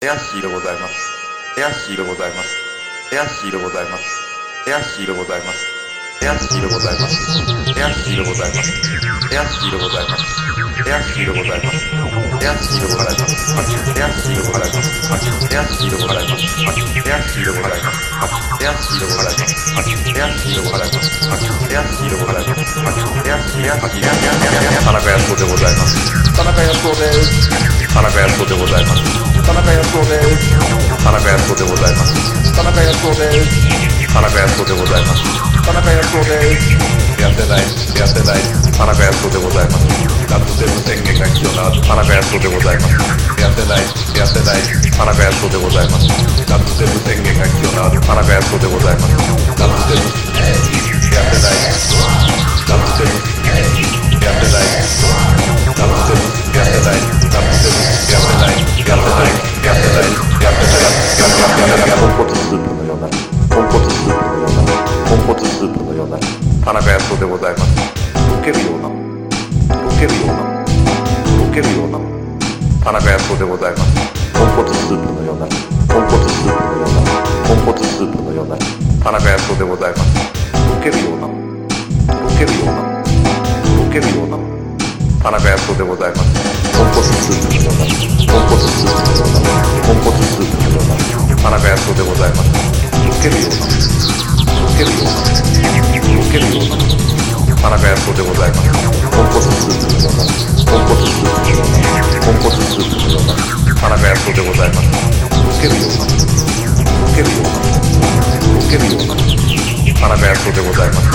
エアシーでございます。エアシーでございます。エアシーでございます。エアシーでございます。エアシーでございます。エアシーでございます。エアシーでございます。エアシーでございます。エアシーでございます。エアシーでございます。エアシーでございます。エアシーでございます。エアシーでございます。エアシーでございます。エアシーでございます。エアシーエアシーエアシー田中康夫でございます。田中康夫です田中康夫でございます。田中康夫です。田中康夫でございます。田中康夫です。田中康夫でございます。田中康夫です。やってない、やってない、田中康夫でございます。夏全部宣言が必要な田中康夫でございます。やってない、やってない、田中康夫でございます。夏全部宣言が必要な田中康夫でございます。夏全部、やってない、ございます。溶けるような、溶けるような、溶けるような、田中康夫でございます。豚骨スープのような、豚骨スープのような、豚骨スープのような、田中康夫でございます。溶けるような、溶けるような、溶けるような、田中康夫でございます。豚骨スープのような、豚骨スープのような、豚骨スープのような、田中康夫でございます。溶けるような、田中康夫でございます。豚骨スープのような、豚骨スープのような、豚骨スープのような、田中康夫でございます。溶けるような、溶けるような、溶けるような、田中康夫でございます。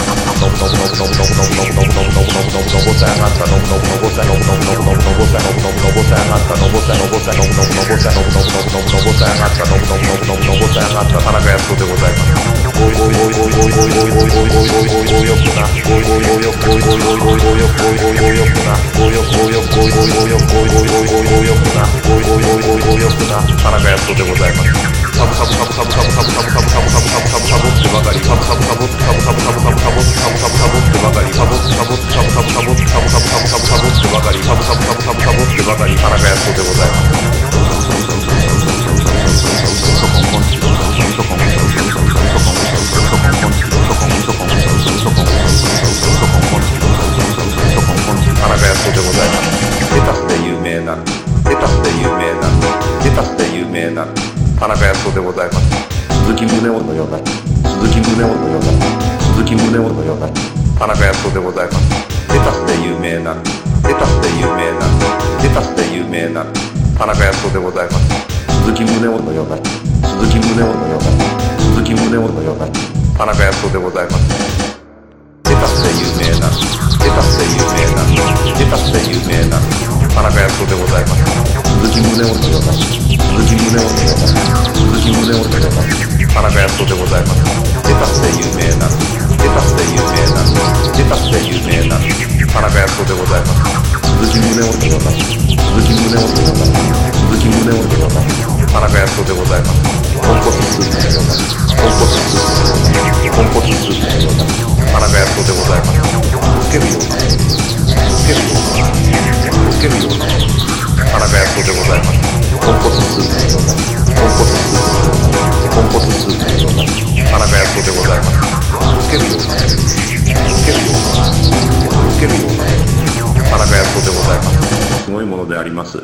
のぶのぶのぶのぶのぶのぶのぶのぶのぶのぶのぶのぶのぼさ上がったのぶのぶのぼさのぶのぶのぶのぶのぼさのぶのぶのぼさ上がったのぼさのぼさのぶのぶのぼさのぶのぶのぶのぶのぼさ上がったのぶのぶのぶのぶのぼさ上がった田中康夫でございます。おいおいおいおいおいおいおいおいおいおいおいおいおいよくな。おい田中康夫でございます。サブサブサブサブサブサブサブサブサブサブサブサブサブってばかりサブサブサブサブサブサブサブサブサブサブサブってばかり名な、田中康夫でございます。鈴木宗男のような、鈴木宗男のような、鈴木宗男のような、田中康夫でございます。レタスで有名な、レタスで有名な、レタスで有名な、田中康夫でございます。鈴木宗男のような、鈴木宗男のような、鈴木宗男のような、田中康夫でございます。レタスで有名な、レタスで有名な、レタスで有名な、田中康夫でございます。鈴木宗男のような、ざいます。レタスで有名な、レタスで有名な、レタスで有名な、田中康夫でございます。鈴木宗男でございます。鈴木宗男でございます。鈴木宗男でございます。田中康夫でございます。ポンコツ通信でございます。ポンコツ通信でございます。ポンコツ通信でございま。田中康夫でございます。受けるように。ごいものであります。